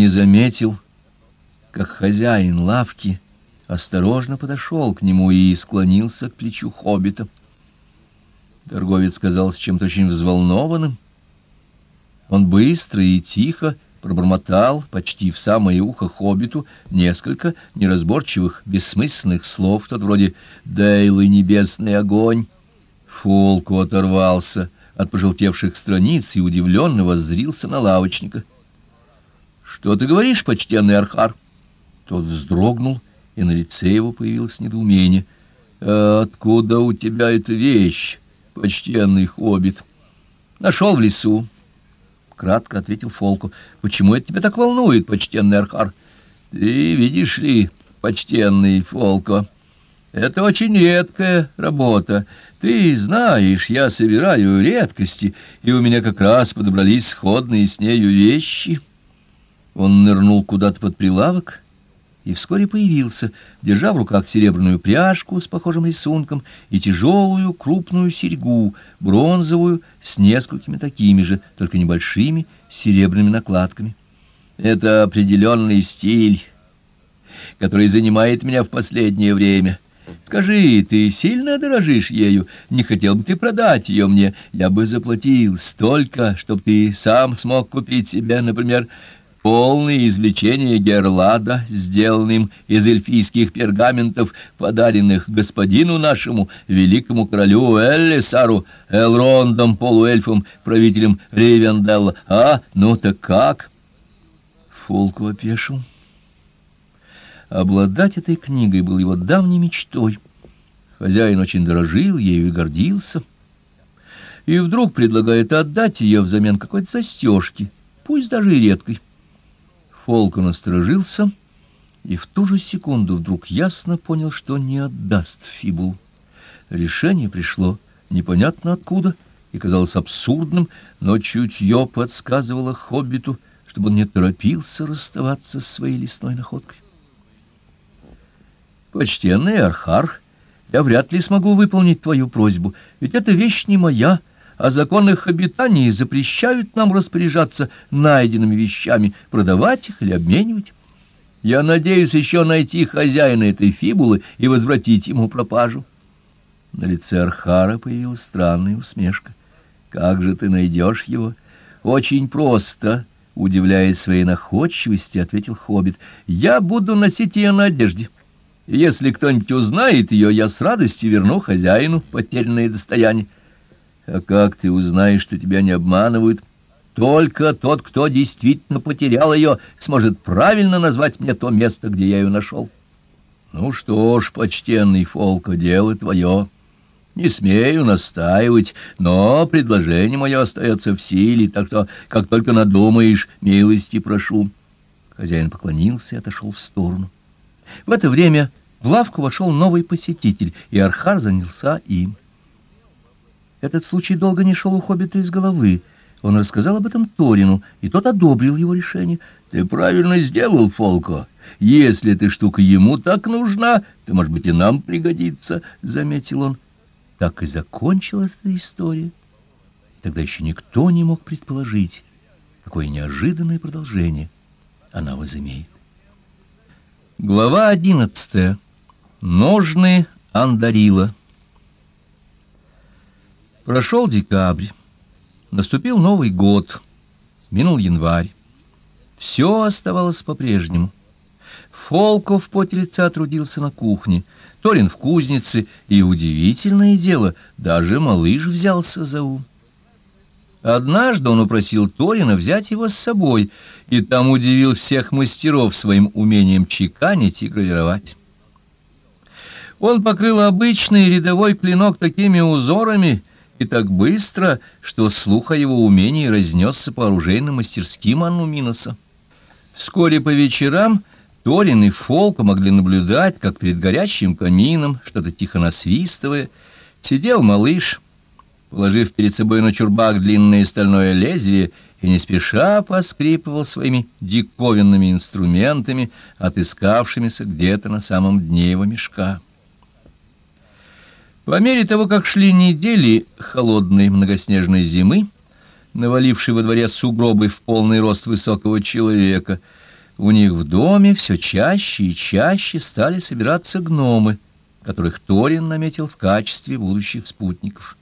не заметил, как хозяин лавки осторожно подошел к нему и склонился к плечу хоббита. Торговец казался чем-то очень взволнованным. Он быстро и тихо пробормотал почти в самое ухо хоббиту несколько неразборчивых, бессмысленных слов, что вроде «Дейл и небесный огонь». Фолку оторвался от пожелтевших страниц и удивленно воззрился на лавочника. «Что ты говоришь, почтенный Архар?» Тот вздрогнул, и на лице его появилось недоумение. «А «Откуда у тебя эта вещь, почтенный хоббит?» «Нашел в лесу», — кратко ответил Фолку. «Почему это тебя так волнует, почтенный Архар?» «Ты видишь ли, почтенный Фолко, это очень редкая работа. Ты знаешь, я собираю редкости, и у меня как раз подобрались сходные с нею вещи». Он нырнул куда-то под прилавок и вскоре появился, держа в руках серебряную пряжку с похожим рисунком и тяжелую крупную серьгу, бронзовую, с несколькими такими же, только небольшими, серебряными накладками. Это определенный стиль, который занимает меня в последнее время. Скажи, ты сильно дорожишь ею? Не хотел бы ты продать ее мне? Я бы заплатил столько, чтобы ты сам смог купить себе, например, полное извлечение Герлада, сделанным из эльфийских пергаментов, подаренных господину нашему, великому королю Эллисару, Элрондом, полуэльфом, правителем Ривенделла. А, ну так как? Фолку опешил. Обладать этой книгой был его давней мечтой. Хозяин очень дорожил ею и гордился. И вдруг предлагает отдать ее взамен какой-то застежки, пусть даже и редкой. Фолку насторожился и в ту же секунду вдруг ясно понял, что не отдаст фибул. Решение пришло непонятно откуда и казалось абсурдным, но чутье подсказывало хоббиту, чтобы он не торопился расставаться с своей лесной находкой. «Почтенный Архар, я вряд ли смогу выполнить твою просьбу, ведь эта вещь не моя» о законах обитания запрещают нам распоряжаться найденными вещами, продавать их или обменивать. Я надеюсь еще найти хозяина этой фибулы и возвратить ему пропажу. На лице Архара появилась странная усмешка. «Как же ты найдешь его?» «Очень просто», — удивляясь своей находчивости, ответил Хоббит. «Я буду носить ее на одежде. Если кто-нибудь узнает ее, я с радостью верну хозяину потерянное достояние». А как ты узнаешь, что тебя не обманывают? Только тот, кто действительно потерял ее, сможет правильно назвать мне то место, где я ее нашел. Ну что ж, почтенный Фолко, дело твое. Не смею настаивать, но предложение мое остается в силе, так что, как только надумаешь, милости прошу. Хозяин поклонился и отошел в сторону. В это время в лавку вошел новый посетитель, и Архар занялся им. Этот случай долго не шел у хоббита из головы. Он рассказал об этом Торину, и тот одобрил его решение. «Ты правильно сделал, Фолко. Если эта штука ему так нужна, то, может быть, и нам пригодится», — заметил он. Так и закончилась эта история. Тогда еще никто не мог предположить, какое неожиданное продолжение она возымеет. Глава одиннадцатая. Ножны Андарила. Прошел декабрь, наступил Новый год, минул январь. Все оставалось по-прежнему. Фолков в поте лица трудился на кухне, Торин в кузнице, и, удивительное дело, даже малыш взялся за ум. Однажды он упросил Торина взять его с собой, и там удивил всех мастеров своим умением чеканить и гравировать. Он покрыл обычный рядовой клинок такими узорами, и так быстро, что слух о его умении разнесся по оружейным мастерским Анну Миноса. Вскоре по вечерам Торин и Фолка могли наблюдать, как перед горящим камином, что-то тихо насвистывая, сидел малыш, положив перед собой на чурбак длинное стальное лезвие, и не спеша поскрипывал своими диковинными инструментами, отыскавшимися где-то на самом дне его мешка. По мере того, как шли недели холодной многоснежной зимы, навалившей во дворе сугробы в полный рост высокого человека, У них в доме все чаще и чаще стали собираться гномы, которых Торин наметил в качестве будущих спутников.